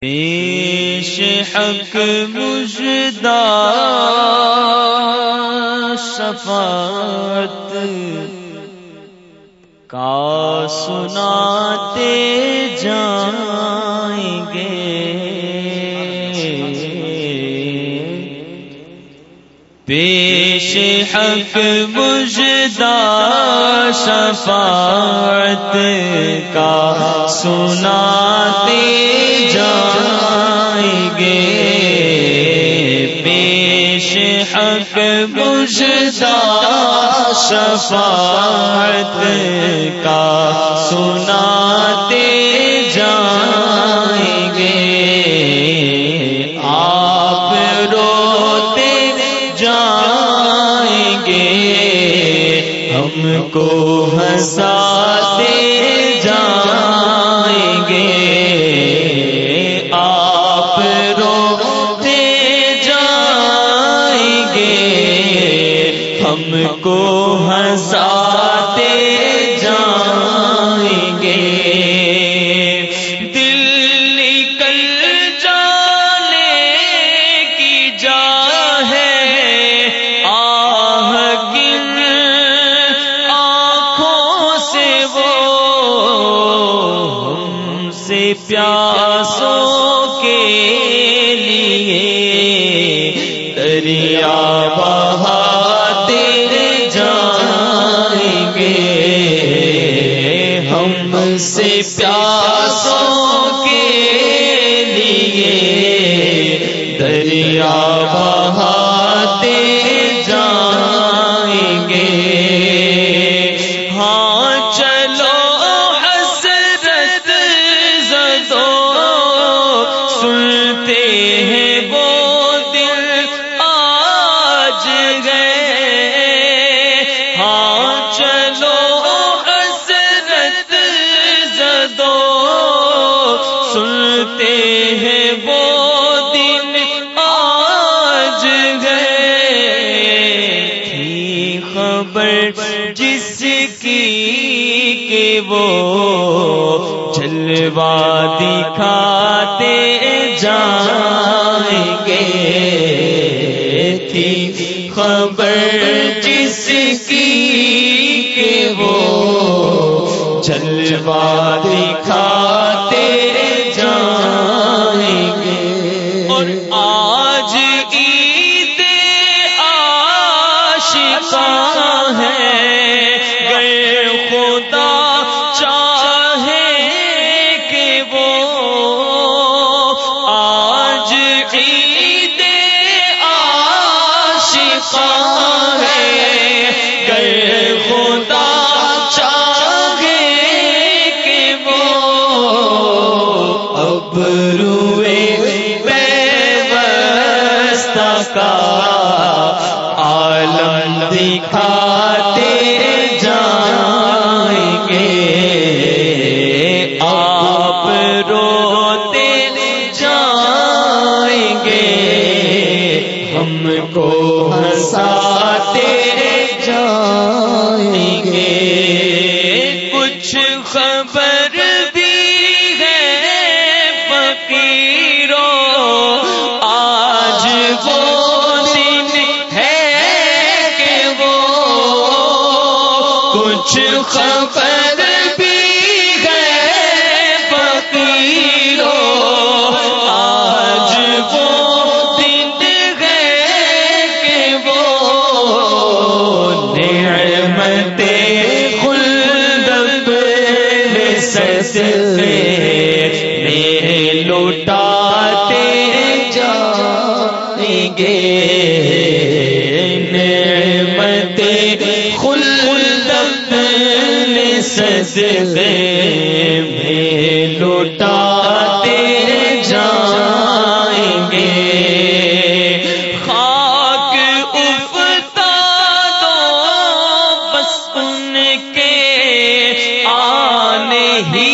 پیش حق مجدہ شفاعت کا سناتے جائیں گے۔ پیش حق مجدہ شفاعت کا سناتے جائیں گے۔ پیش حق مجدہ شفاعت کا سناتے کو ہنسا دریا بہا کہ وہ جلوا دکھاتے جائیں گے۔ تھی خبر جس کی کہ وہ جلوہ خبر بھی ہے فقیروں آج وہ دن کہ وہ نعمت خلد سسلے میں لوٹاتے جائیں گے۔ سسلے میں لوٹاتے جائیں گے۔ خاک افتادو بس ان کے آنے ہی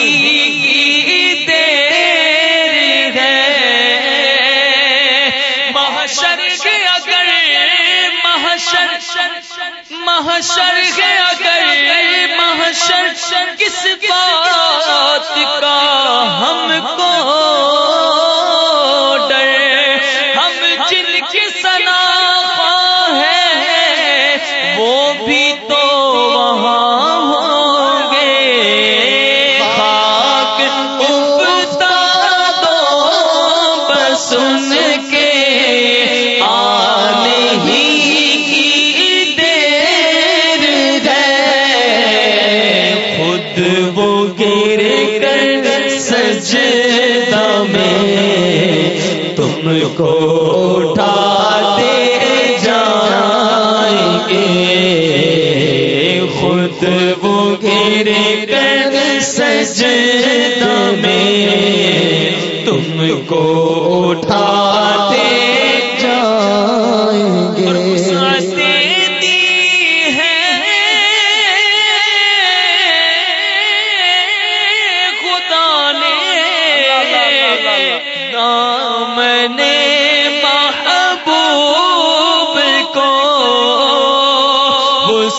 کی دیر ہے۔ محشر اگر محشر محشر کے اگر محشر کس بات کا ہم کو سجدہ میں تم کو اٹھا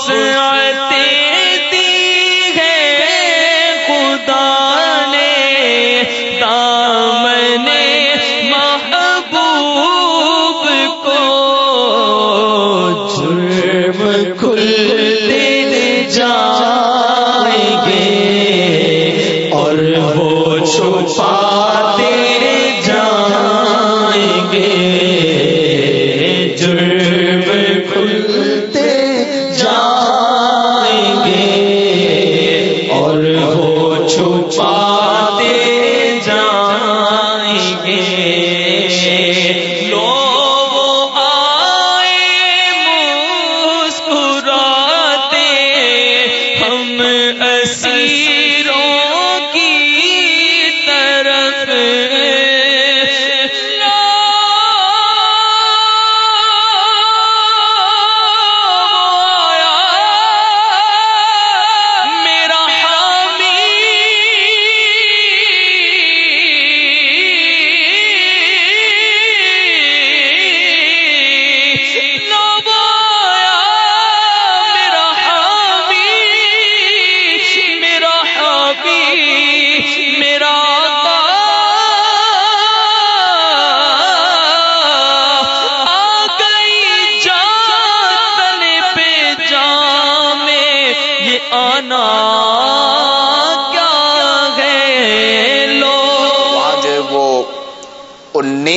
وسعت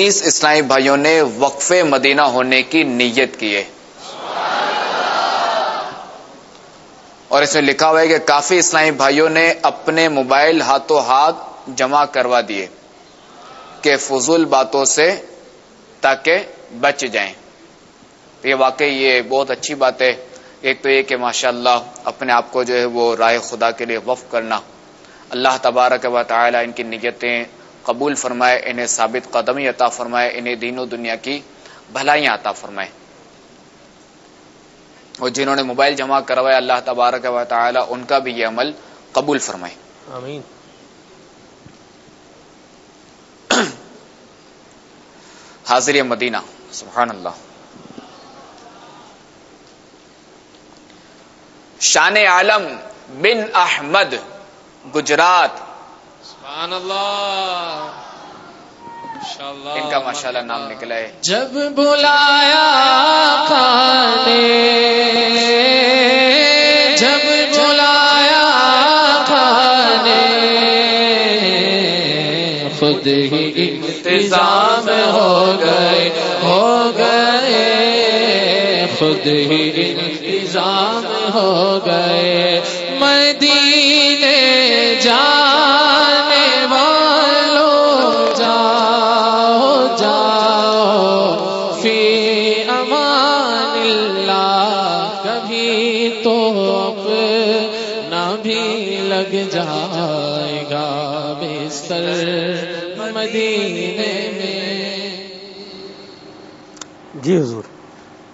انیس اسلامی بھائیوں نے وقف مدینہ ہونے کی نیت کی ہے۔ اور اس میں لکھا ہوا ہے کہ کافی اسلامی بھائیوں نے اپنے موبائل ہاتھوں ہاتھ جمع کروا دیے کہ فضول باتوں سے تاکہ بچ جائیں۔ یہ واقعی یہ بہت اچھی بات ہے۔ ایک تو یہ کہ ماشاءاللہ اپنے آپ کو جو ہے وہ رائے خدا کے لیے وقف کرنا، اللہ تبارک و تعالی ان کی نیتیں قبول فرمائے انہیں ثابت قدمی عطا فرمائے انہیں دین و دنیا کی بھلائیاں عطا فرمائے۔ اور جنہوں نے موبائل جمع کروایا اللہ تبارک و تعالی ان کا بھی یہ عمل قبول فرمائے۔ آمین۔ حاضر مدینہ سبحان اللہ شان عالم بن احمد گجرات۔ سبحان اللہ. ان کا ماشاءاللہ نام نکلا ہے. جب بلایا کھانے جب بلایا کھانے خود ہی انتظام ہو گئے ہو گئے خود ہی انتظام ہو گئے۔ مدینے اللہ کبھی تو اپنا بھی لگ جائے گا بستر مدینے میں۔ جی حضور،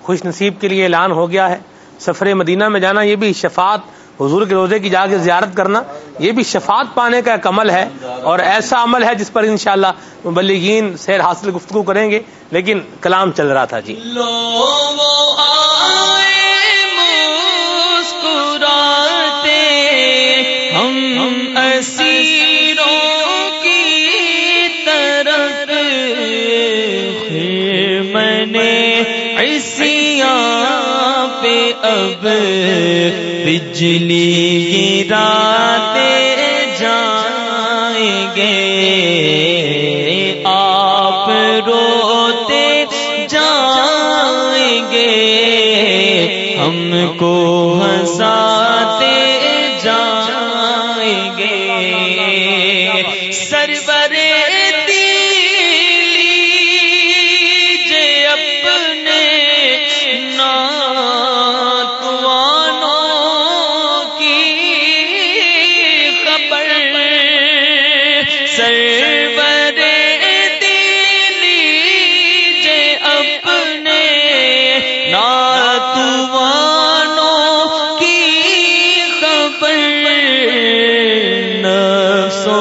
خوش نصیب کے لیے اعلان ہو گیا ہے۔ سفر مدینہ میں جانا، یہ بھی شفاعت حضور کے روزے کی جا کے زیارت کرنا۔ یہ بھی شفاعت پانے کا ایک عمل ہے اور ایسا عمل ہے جس پر انشاءاللہ مبلغین سیر حاصل گفتگو کریں گے، لیکن کلام چل رہا تھا جی۔ ہم اسیروں کی طرف میں نے ایسیاں پہ اب بجلی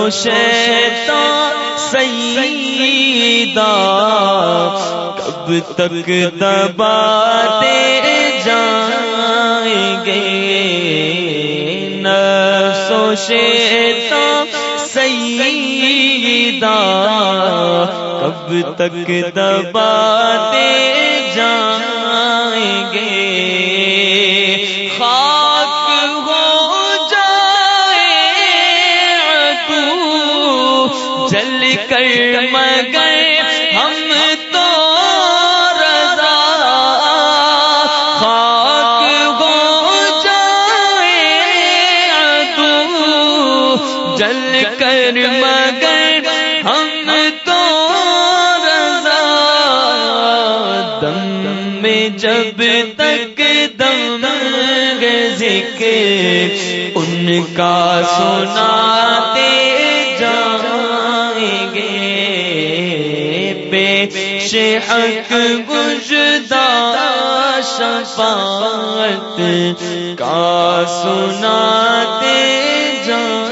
شیطان سیدہ کب تک دباتے جائیں گے؟ نفس و شیطان سیدہ کب تک دباتے جائیں گے؟ جل کر مگر ہم تو رضا۔ دم میں جب تک دم ذکر، ان کا سناتے جائیں گے۔ پیش حق گجدا شفاعت کا سناتے جائیں